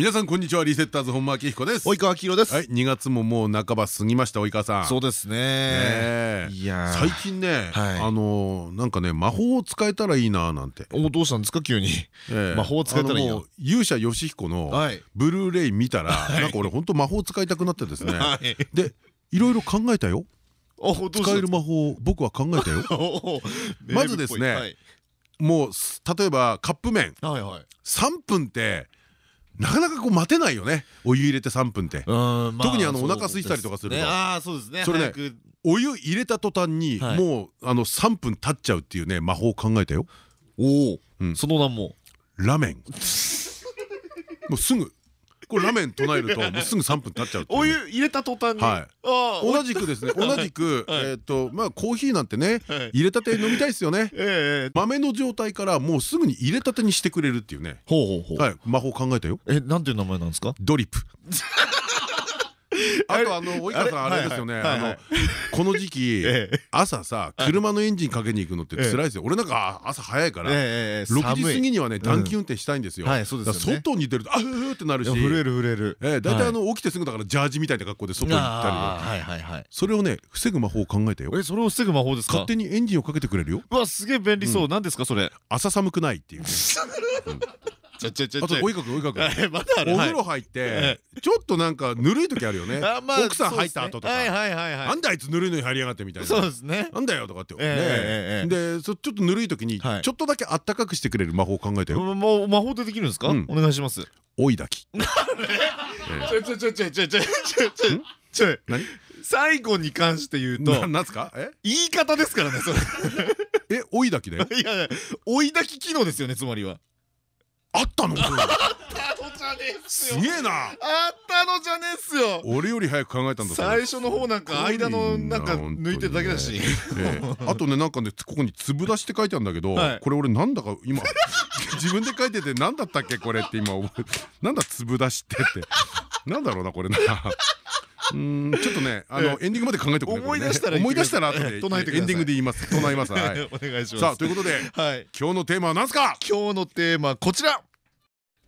皆さんこんにちは。リセッターズ本間明彦です。及川明です。はい。2月ももう半ば過ぎました及川さん。そうですね。いや最近ねあのなんかね魔法を使えたらいいななんて。おどうしたんですか？急に。魔法を使えたらいいな。勇者ヨシヒコのブルーレイ見たらなんか俺本当魔法使いたくなってですね。でいろいろ考えたよ。使える魔法僕は考えたよ。まずですねもう例えばカップ麺3分ってなかなかこう待てないよね。お湯入れて3分って。特にあのお腹空いたりとかすると。ああそうですね。それねお湯入れた途端にもうあの3分経っちゃうっていうね魔法を考えたよ。おおその名も。ラメン。もうすぐこれラーメン唱えるともうすぐ3分経っちゃうお湯入れた途端に。同じくですね同じくえっとまあコーヒーなんてね入れたて飲みたいですよね。豆の状態からもうすぐに入れたてにしてくれるっていうね。魔法考えたよ。えなんていう名前なんですか？ドリップあとあの及川さんあれですよね。あのこの時期 朝さ車のエンジンかけに行くのって辛いですよ。俺なんか朝早いから6時過ぎにはね暖気運転したいんですよ。外に出るとあふってなるし震える震える。大体あの起きてすぐだからジャージみたいな格好で外に行ったりそれをね防ぐ魔法を考えたよ。えそれを防ぐ魔法ですか？勝手にエンジンをかけてくれるよ。うわすげえ便利そう。何ですかそれ？朝寒くないっていう ちょちょちょちょ。追いかく追いかくお風呂入ってちょっとなんかぬるい時あるよね。奥さん入った後とか。なんだあいつぬるいのに入りやがってみたいな。そうですね。なんだよとかってでちょっとぬるい時にちょっとだけあったかくしてくれる魔法考えたよ。魔法でできるんですか？お願いします。追い抱き。ちょちょちょちょちょちょちょ何最後に関して言うと何すか言い方ですからねそれえ追い抱きだよいや追い抱き機能ですよねつまりはあったの？あったのじゃねえすげえな。あったのじゃねえっすよ。俺より早く考えたんだ最初の方なんか間のなんか抜いてるだけだし。あとねなんかねここに粒出しって書いてあるんだけどこれ俺なんだか今 自分で書いてて何だったっけこれって今なんだ粒出しってって。なんだろうなこれなうんちょっとね あのエンディングまで考えて思い出したら思い出したら後で エンディングで言います。唱えます。はい。お願いします。さあということで今日のテーマは何すか？今日のテーマはこちら。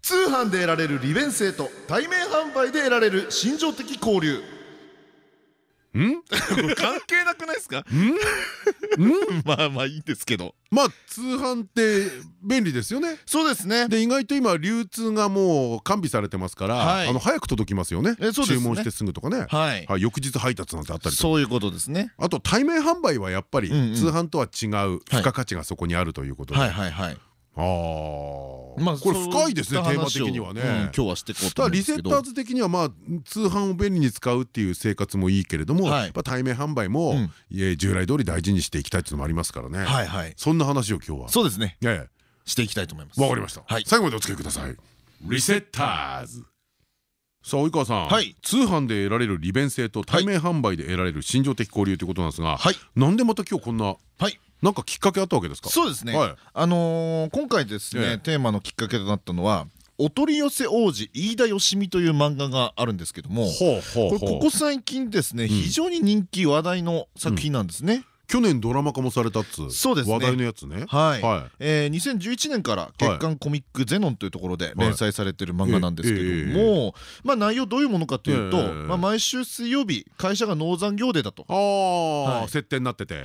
通販で得られる利便性と対面販売で得られる心情的交流。ん関係なくないですか？まあまあいいんですけど。まあ通販って便利ですよね。そうですね。で意外と今流通がもう完備されてますからあの早く届きますよね。注文してすぐとかね。はい。翌日配達なんてあったりそういうことですね。あと対面販売はやっぱり通販とは違う付加価値がそこにあるということで。はいはいはいああ、まあこれ深いですねテーマ的にはね。今日はしてこうとリセッターズ的にはまあ通販を便利に使うっていう生活もいいけれども、やっぱ対面販売も従来通り大事にしていきたいっていうのもありますからね。はいはい。そんな話を今日は。そうですね。していきたいと思います。わかりました。最後までお付き合いください。リセッターズ。さあ及川さん、通販で得られる利便性と対面販売で得られる心情的交流ということなんですが、なんでまた今日こんななんかきっかけあったわけですか？そうですね、はい、あのー、今回ですね、ええ、テーマのきっかけとなったのはお取り寄せ王子飯田よしみという漫画があるんですけどもこれここ最近ですね、うん、非常に人気話題の作品なんですね。うん去年ドラマ化もされたっつそうです話題のやつね。はい。2011年から月刊コミック「ゼノン」というところで連載されてる漫画なんですけどもまあ内容どういうものかというとまあ毎週水曜日会社が農残業デーだと。ああ設定になってて。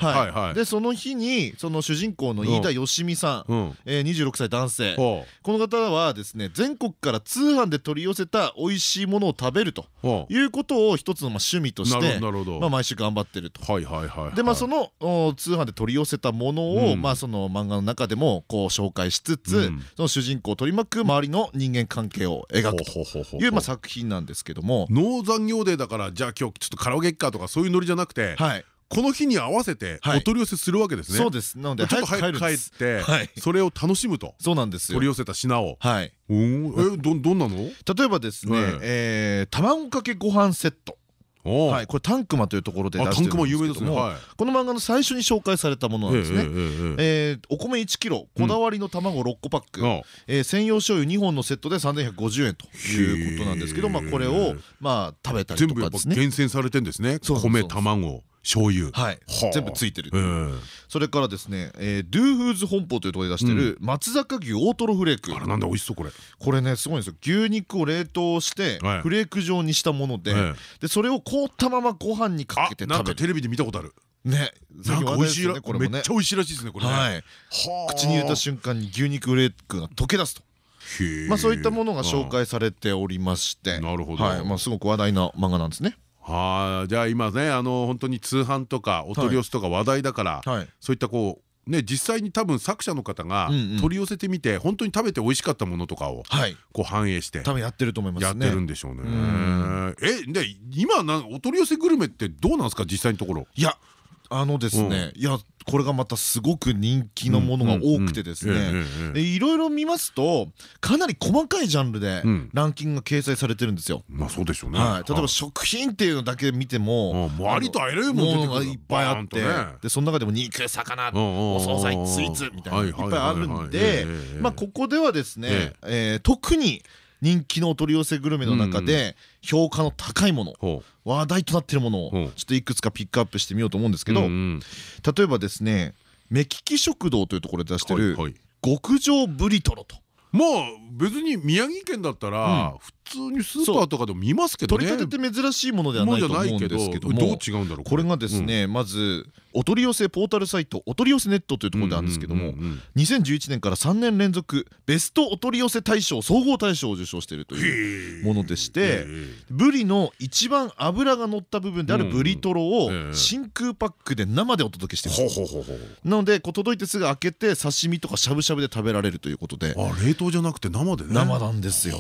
でその日にその主人公の飯田よしみさん26歳男性。この方はですね全国から通販で取り寄せた美味しいものを食べるということを一つの趣味として毎週頑張ってると。でまあその通販で取り寄せたものを、まあその漫画の中でもこう紹介しつつ、その主人公を取り巻く周りの人間関係を描くというまあ作品なんですけども農残業デーだからじゃあ今日ちょっとカラオケかとかそういうノリじゃなくて、はい、この日に合わせてお取り寄せするわけですね。そうです。なのでちょっと早く帰ってそれを楽しむと。そうなんです取り寄せた品を。はい。おえどどんなの？例えばですね、え卵かけご飯セット。はいこれタンクマというところで出してるんですけどもこの漫画の最初に紹介されたものなんですねえお米1キロこだわりの卵6個パック。え専用醤油2本のセットで3150円ということなんですけどまあこれをまあ食べたりとかですね。厳選されてんですね。米卵醤油。はい。全部ついてるそれからですねドゥーフーズ本舗というところで出してる松坂牛大トロフレーク。あれなんだ美味しそうこれ。これねすごいんですよ。牛肉を冷凍してフレーク状にしたものででそれを凍ったままご飯にかけて食べる。テレビで見たことある。ね、なんか美味しいら、これめっちゃ美味しいらしいですね、これね。口に入れた瞬間に牛肉フレークが溶け出すと。まあそういったものが紹介されておりまして、なるほど。はい、まあすごく話題な漫画なんですね。はあ、じゃあ今ねあの本当に通販とかお取り寄せとか話題だから、そういったこうね実際に多分作者の方が取り寄せてみて本当に食べて美味しかったものとかをこう反映して多分やってると思いますやってるんでしょうね。えで今なお取り寄せグルメってどうなんですか実際のところ？いやあのですね、いやこれがまたすごく人気のものが多くてですね。いろいろ見ますとかなり細かいジャンルでランキングが掲載されてるんですよ。まあそうでしょうね。例えば食品っていうのだけ見てもありとあらゆるものがいっぱいあって。でその中でも肉魚お惣菜スイーツみたいないっぱいあるんでまあここではですね特に人気のお取り寄せグルメの中で評価の高いもの話題となっているものをちょっといくつかピックアップしてみようと思うんですけど例えばですね目利き食堂というところで出してる極上ブリトロと。まあ別に宮城県だったら普通にスーパーとかでも見ますけどね。取り立てて珍しいものではないと思うんですけど。もどう違うんだろうこれがですねまずお取り寄せポータルサイトお取り寄せネットというところであるんですけども2011年から3年連続ベストお取り寄せ大賞総合大賞を受賞しているというものでしてブリの一番脂が乗った部分であるブリトロを真空パックで生でお届けしてるなので届いてすぐ開けて刺身とかしゃぶしゃぶで食べられるということで。あ冷凍じゃなくて生でね。生なんですよ。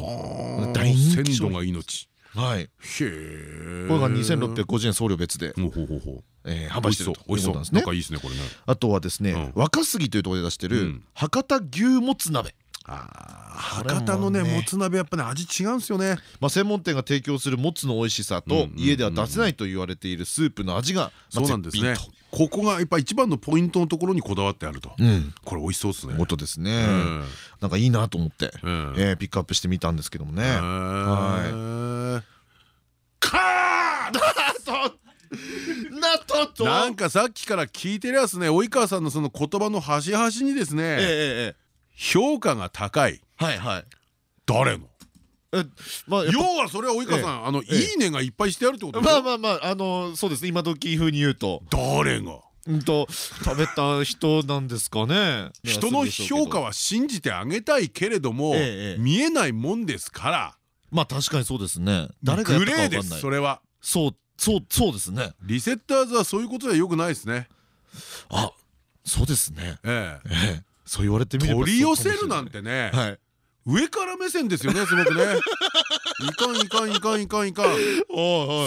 大鮮度が命はい。へえ。これが2650円送料別で。ほうほうほうほう。え販売してるということなんですね。いいですねこれね。あとはですね、若杉というところで出してる博多牛もつ鍋。博多のねもつ鍋やっぱね味違うんですよね。まあ専門店が提供するもつの美味しさと家では出せないと言われているスープの味がそうなんですね。ここがやっぱ一番のポイントのところにこだわってあると。これ美味しそうですね。音ですね。なんかいいなと思ってえピックアップしてみたんですけどもね。はい。か なととなんかさっきから聞いてるやつね及川さんのその言葉の端々にですね評価が高い。はいはい。誰のまあ、要はそれは及川さん、あのいいねがいっぱいしてあるってことまあまあまああのそうです。ね今時風に言うと。誰が？うんと食べた人なんですかね。人の評価は信じてあげたいけれども、見えないもんですから。まあ確かにそうですね。誰か分かんない。それは。そうそうそうですね。リセッターズはそういうことではよくないですね。あそうですね。ええそう言われてみれば取り寄せるなんてね上から目線ですよねすごくね。いかんいかんいかんいかん。いかん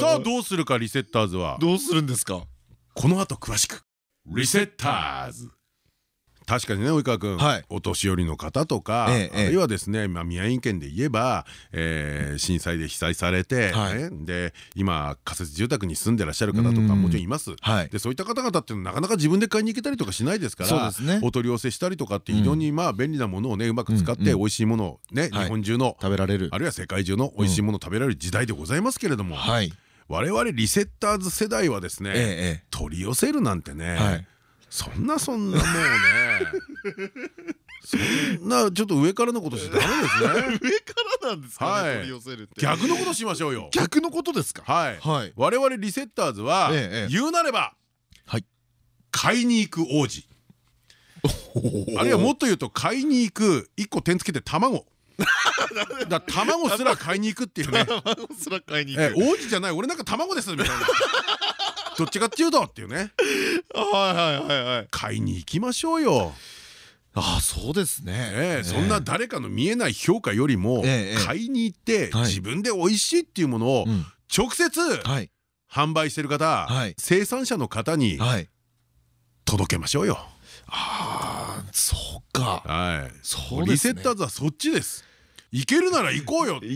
さあどうするかリセッターズは。どうするんですか？この後詳しく。リセッターズ確かにね及川君、はい、お年寄りの方とか、ええ、あるいはですね、まあ、宮城県で言えば、えー、震災で被災されて、はい、ね、で今仮設住宅に住んでらっしゃる方とかもちろんいます、はい、でそういった方々っていうのはなかなか自分で買いに行けたりとかしないですから、ね、お取り寄せしたりとかって非常にまあ便利なものをねうまく使って美味しいものをね、日本中の食べられる。あるいは世界中の美味しいものを食べられる時代でございますけれども。はい。我々リセッターズ世代はですね、ええ、取り寄せるなんてね、はい、そんなそんなもうね。そんなちょっと上からのことしてダメですね。上からなんですか取り寄せるって。逆のことしましょうよ。逆のことですか？はい。我々リセッターズは言うなれば買いに行く王子。あるいはもっと言うと買いに行く一個点つけて卵。だ卵すら買いに行くっていうね。卵すら買いに行く。王子じゃない。俺なんか卵ですみたいなどっちかっていうとっていうね。はいはいはいはい。買いに行きましょうよ。あそうですね。そんな誰かの見えない評価よりも買いに行って自分で美味しいっていうものを直接販売してる方生産者の方に届けましょうよ。あそうか。はい。リセッターズはそっちです。行けるなら行こうよ。って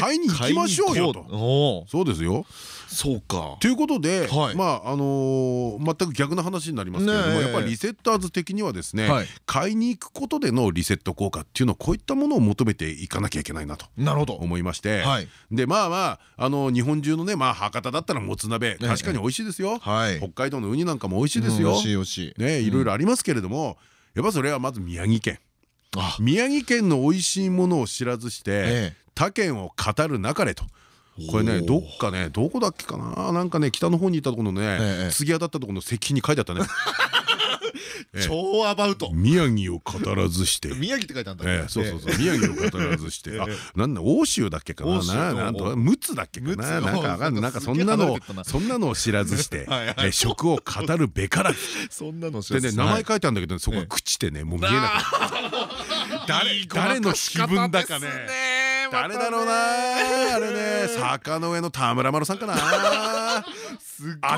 買いに行きましょうよと。そうですよ。そうか。ということでまああの全く逆な話になりますけれどもやっぱりリセッターズ的にはですね買いに行くことでのリセット効果っていうのはこういったものを求めていかなきゃいけないなと思いまして。でまあまああの日本中のねまあ博多だったらもつ鍋確かに美味しいですよ。北海道のウニなんかも美味しいですよ。ねいろいろありますけれどもやっぱそれはまず宮城県宮城県の美味しいものを知らずして他県を語るなかれと。これねどっかねどこだっけかな。なんかね北の方にいたところのね次当たったところの石碑に書いてあったね超アバウト宮城を語らずして。宮城って書いてあるんだそうそうそう。宮城を語らずして。あなんだ欧州だっけかな？なんと陸奥だっけかな？なんかなんかそんなのそんなのを知らずして 食を語るべからそんなのでね名前書いてあるんだけどそこは朽ちてねもう見えなかった。誰の碑文だかね誰だろうな。あれね坂の上の田村丸さんかな。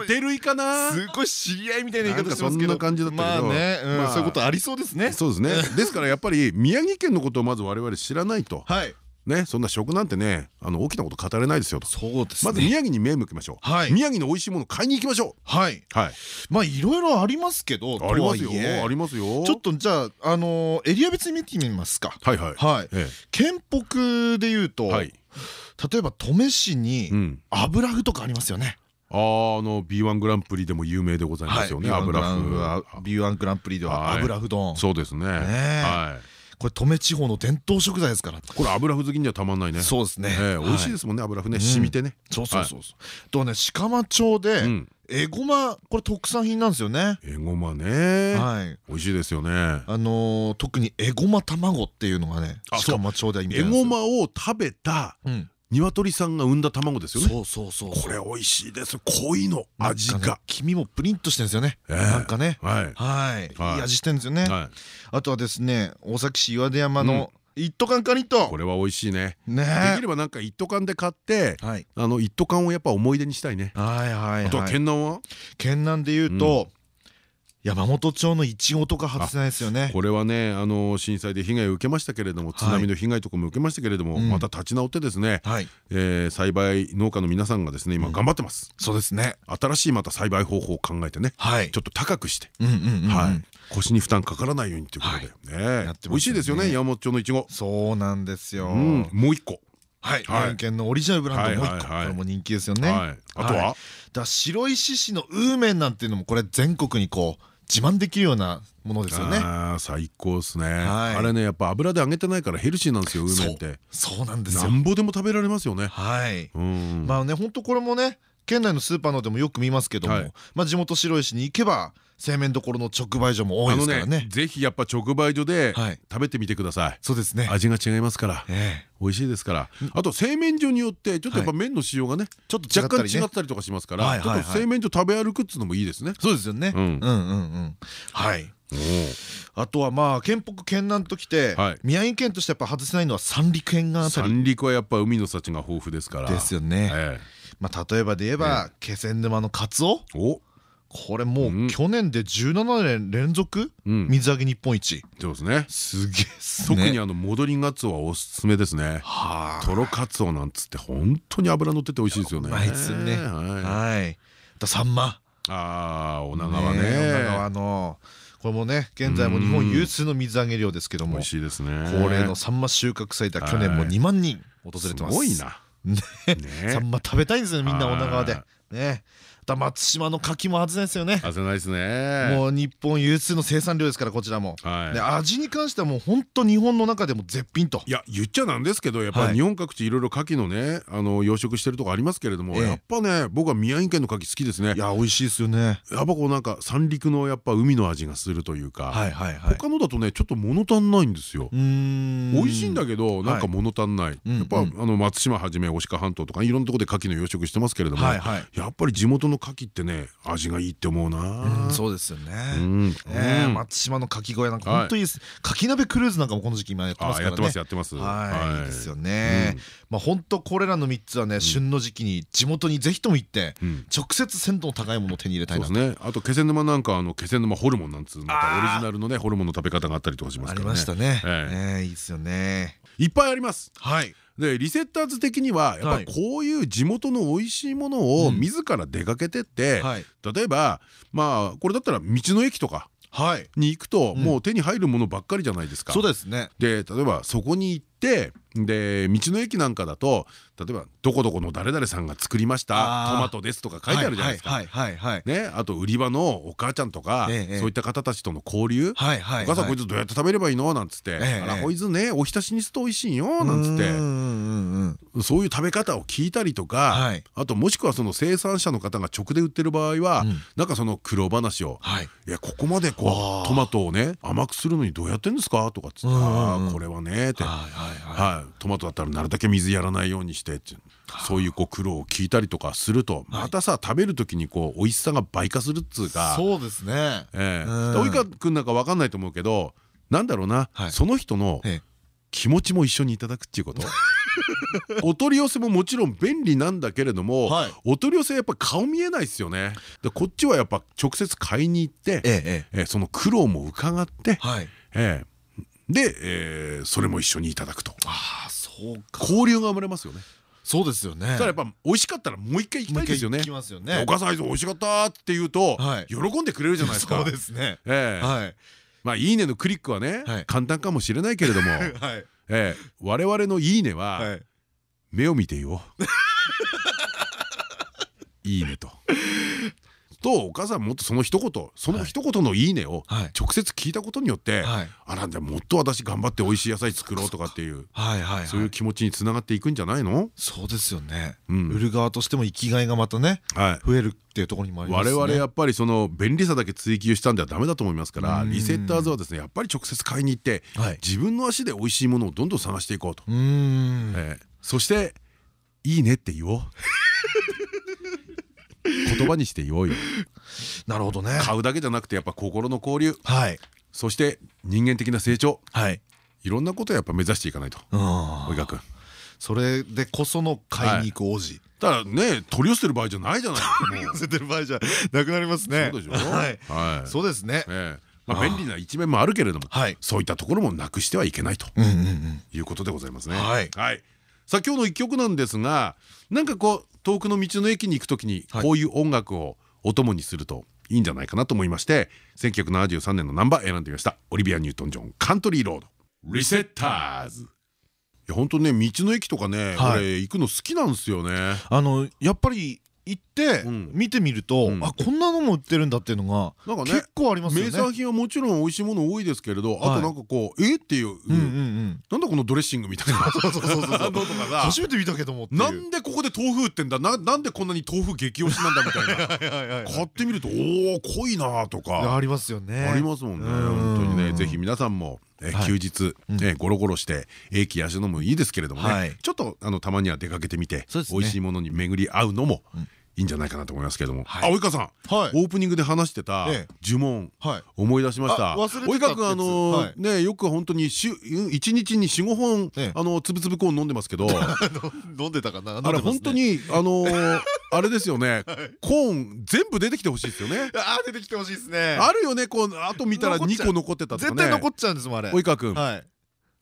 当てるいかな。すごい知り合いみたいな言い方そんな感じだったけど。そういうことありそうですね。そうですね。ですからやっぱり宮城県のことをまず我々知らないと。はいね、そんな食なんてねあの大きなこと語れないですよと。そうです、まず宮城に目向けましょう、はい、宮城の美味しいもの買いに行きましょう。はい。はい。まあいろいろありますけどありますよ。ありますよ。ちょっとじゃああのエリア別に見てみますか。はいはい。はい。県北でいうと例えば登米市に油麩とかありますよね。あの B1 グランプリでも有名でございますよね油麩。B1 グランプリでは油麩丼。そうですね。はいこれ登米地方の伝統食材ですから。これ油麩好きにはたまんないね。そうですね。美味しいですもんね油麩ね。染みてね。そうそうそう。とね鹿間町でえごまこれ特産品なんですよね。えごまね。はい。美味しいですよね。あの特にえごま卵っていうのがね鹿間町では意味えごまを食べた鶏さんが産んだ卵ですよね。そうそうそうこれ美味しいです。濃いの味が。黄身もプリンとしてるんですよね。なんかね。はい。い。い。味してるんですよね。あとはですね大崎市岩出山の一斗缶カニット。これは美味しいね。できればなんか一斗缶で買ってあの一斗缶をやっぱ思い出にしたいね。はいはいあとは県南は？県南でいうと山本町のいちごとか外せないですよね。これはねあの震災で被害を受けましたけれども津波の被害とかも受けましたけれども、また立ち直ってですね、はえ栽培農家の皆さんがですね今頑張ってます、そうですね。新しいまた栽培方法を考えてね、はい、ちょっと高くして腰に負担かからないようにということでね。美味しいですよね山本町のいちごそうなんですよ。もう一個はい、宮県のオリジナルブランドもう一個。これも人気ですよね。あとは？だ白石市のウーメンなんていうのもこれ全国にこう自慢できるようなものですよね。最高ですね。あれねやっぱ油で揚げてないからヘルシーなんですよウーメンって。そう。なんですよ。なんぼでも食べられますよね。はい。まあね本当これもね県内のスーパーのでもよく見ますけどもまあ地元白石に行けば製麺どころの直売所も多いですからね。ぜひやっぱ直売所で食べてみてください。そうですね。味が違いますから。美味しいですから。あと製麺所によってちょっとやっぱ麺の仕様がねちょっと若干違ったりとかしますからちょっと製麺所食べ歩くっつうのもいいですね。そうですよね。うん。うんうんはい。あとはまあ県北県南ときて宮城県としてやっぱ外せないのは三陸沿岸あたり。三陸はやっぱ海の幸が豊富ですから。ですよねまあ例えばで言えば気仙沼のカツオ？これもう去年で17年連続？水揚げ日本一。そうですね。すげえ特にあの戻りがつおはおすすめですね。とろかつおなんつって本当に脂乗ってて美味しいですよね。うまいですね。はい。サンマ。ああ女川ね。女川のこれもね現在も日本有数の水揚げ量ですけども。美味しいですね。恒例のサンマ収穫祭で去年も2万人訪れてます。すごいなサンマ食べたいんですよみんな女川で。ね松島の牡蠣も外せないですよね。外せないですね。もう日本有数の生産量ですからこちらも。で味に関してはもう本当日本の中でも絶品と。いや言っちゃなんですけどやっぱり日本各地いろいろ牡蠣のねあの養殖してるとこありますけれどもやっぱね僕は宮城県の牡蠣好きですね。いや美味しいですよね。やっぱこうなんか三陸のやっぱ海の味がするというか他のだとねちょっと物足んないんですよ。美味しいんだけどなんか物足んない。やっぱあの松島はじめ牡鹿半島とかいろんなとこで牡蠣の養殖してますけれどもやっぱり地元の牡蠣ってね味がいいって思うな。そうですよね。松島の牡蠣小屋なんか本当にいいです牡蠣鍋クルーズなんかもこの時期今やってますからね。やってますやってます。はいですよね。まあ本当これらの3つはね旬の時期に地元にぜひとも行って直接鮮度の高いものを手に入れたいなと。ね。あと気仙沼なんかあの気仙沼ホルモンなんつうまたオリジナルのねホルモンの食べ方があったりとかしますからね。ありましたね。いいですよね。いっぱいあります。はいでリセッターズ的にはやっぱこういう地元の美味しいものを自ら出かけてって、例えばまあこれだったら道の駅とかに行くともう手に入るものばっかりじゃないですか。そうですね。で例えばそこに行ってで道の駅なんかだと例えば「どこどこの誰々さんが作りましたトマトです」とか書いてあるじゃないですか。ねあと売り場のお母ちゃんとかそういった方たちとの交流「お母さんこいつどうやって食べればいいの?」なんつって「あらこいつねおひたしにすると美味しいよ」なんつって。そういう食べ方を聞いたりとかあともしくはその生産者の方が直で売ってる場合はなんかその苦労話を「い。やここまでこうトマトをね甘くするのにどうやってんですか?」とかっつって「ああこれはね」って「はいトマトだったらなるだけ水やらないようにしてってそういうこう苦労を聞いたりとかするとまたさ食べる時にこう美味しさが倍化するっつうかそうですね。及川君なんか分かんないと思うけどなんだろうなその人の気持ちも一緒にいただくっていうこと。お取り寄せももちろん便利なんだけれども、はい、お取り寄せやっぱ顔見えないですよね。でこっちはやっぱ直接買いに行って、え。ええその苦労も伺って、はい。ええ、で、えー、それも一緒にいただくとああそうか交流が生まれますよねそうですよね。ただやっぱ美味しかったらもう一回行きたいですよね。お母さん美味しかったって言うと喜んでくれるじゃないですか。そうですね。はい。まあいいねのクリックはね簡単かもしれないけれども、え我々のいいねは目を見てよ。いいねと。とお母さんもっとその一言その一言の「いいね」を直接聞いたことによってあらんでもっと私頑張って美味しい野菜作ろうとかっていうそういう気持ちにつながっていくんじゃないの？そうですよね。売る側としても生きがいがまたね増えるっていうところにもあります我々やっぱりその便利さだけ追求したんではダメだと思いますからリセッターズはですねやっぱり直接買いに行って自分の足で美味しいものをどんどん探していこうと。そして「いいね」って言おう言葉にして言おうよ。なるほどね。買うだけじゃなくてやっぱ心の交流。はい。そして人間的な成長。はい。いろんなことをやっぱ目指していかないと。及川君それでこその買いに行く王子。だからね取り寄せてる場合じゃないじゃない。取り寄せてる場合じゃなくなりますね。そうでしょ？はい。そうですね。まあ便利な一面もあるけれどもそういったところもなくしてはいけないということでございますね。はいさあ今日の一曲なんですがなんかこう遠くの道の駅に行く時にこういう音楽をお供にするといいんじゃないかなと思いまして1973年のナンバー選んでみました。オリビア・ニュートン・ジョン「カントリー・ロード」リセッターズいや本当ね道の駅とかね、はい、俺行くの好きなんですよね。あのやっぱり行って見てみると、あこんなのも売ってるんだっていうのが結構ありますよね。名産品はもちろん美味しいもの多いですけれど、あとなんかこうえっていうなんだこのドレッシングみたいな。初めて見たけどもなんでここで豆腐売ってんだ？なんでこんなに豆腐激推しなんだみたいな。買ってみるとおお濃いなとか。ありますよね。ありますもんね。本当にねぜひ皆さんも休日ゴロゴロして駅足のもいいですけれどもね。ちょっとあのたまには出かけてみて美味しいものに巡り合うのもいいんじゃないかなと思いますけれども、あ及川さん、オープニングで話してた呪文、思い出しました。及川君あのねよく本当に一日に45本あのつぶつぶコーン飲んでますけど。飲んでたかな？あれ本当にあの あれですよね。コーン全部出てきてほしいですよね。あ出てきてほしいですね。あるよねこうあと見たら2個残ってた絶対残っちゃうんですもんあれ。及川君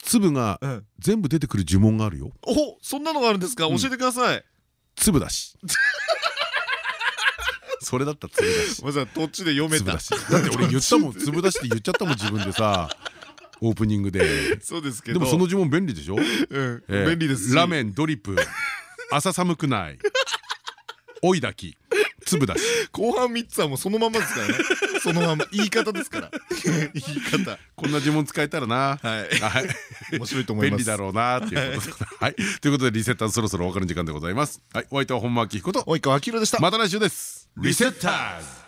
粒が全部出てくる呪文があるよ。おそんなのがあるんですか？教えてください。粒だし それだったら粒だし。まずはこっちで読めた？だって俺言ったもん。粒だしって言っちゃったもん自分でさ。オープニングで。そうですけど。でもその呪文便利でしょ？便利ですラメンドリップ。朝寒くない。追いだき。粒だし。後半3つはもうそのままですからねそのまま言い方ですから。言い方。こんな呪文使えたらな。はい。面白いと思います。便利だろうなっていうことはい。ということでリセッターそろそろお別れの時間でございます。はい。お相手は本間明彦と。及川明宏でした。また来週です。リセッターズ